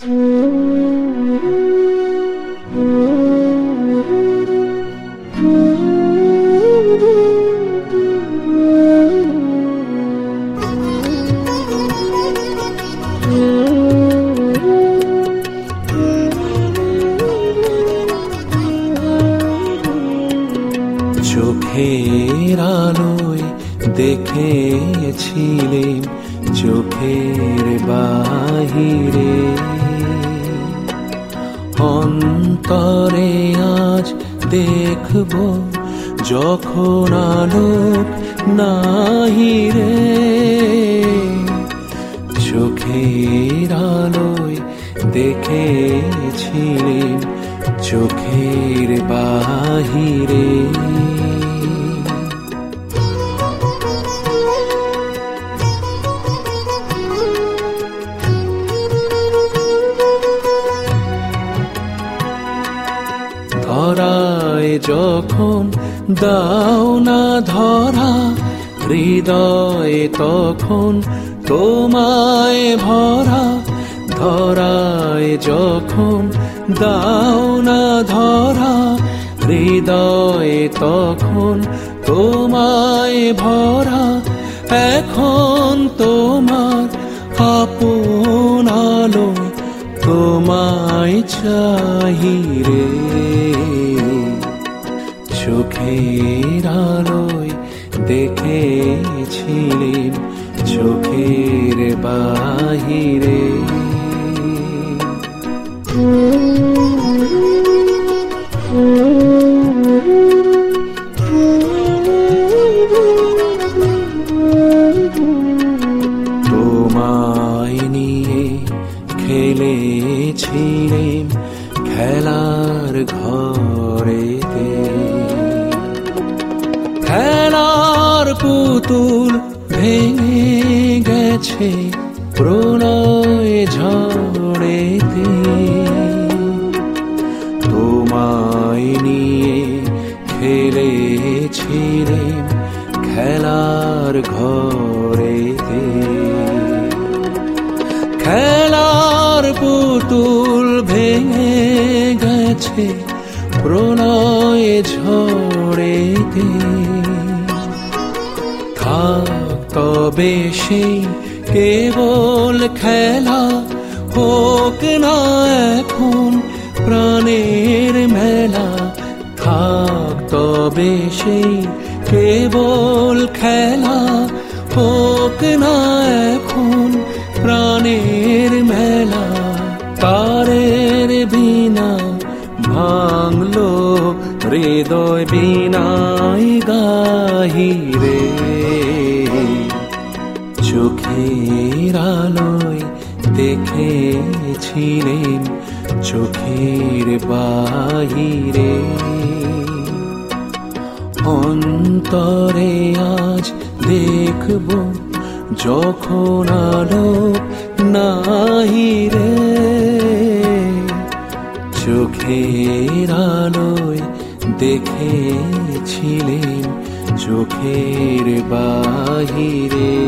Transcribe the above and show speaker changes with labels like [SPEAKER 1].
[SPEAKER 1] চোখের আলোয় দেখেছিলেন চোখের বাহিরে অন্তরে আজ দেখব যখন আলোক নাহিরে চোখের আলোয় দেখেছিলেন চোখের বাহিরে। ধরায় যখন দাও না ধরা, হৃদয়ে তখন তোমায় ভরা, ধরায় যখন দাও না ধরা, হৃদয়ে তখন তোমায় ভরা। এখন তোমার আপন আলো তোমায় চাহি রে। চোখের আলোয় দেখেছিলেন চোখের বাহিরে। খেলেছিলেন খেলার ঘরেতে। খেলার পুতুল ভেঙে গেছে প্রলয় ঝড়েতে। তোমায় নিয়ে খেলেছিলেন খেলার ঘরেতে পুতুল ভেঙে গেছে প্রলয় ঝড়েতে। থাক তবে সেই কেবল খেলা হোক না এখন প্রাণের মেলা। থাক তবে সেই কেবল খেলা হোক না এখন প্রাণের ভাঙলো হৃদয় বিনাই গাহিরে চোখের আলোয় দেখেছিলেন চোখের বাহিরে। অন্তরে আজ দেখব যখন আলো নাহিরে চোখের আলোয় দেখেছিলেন চোখের বাহিরে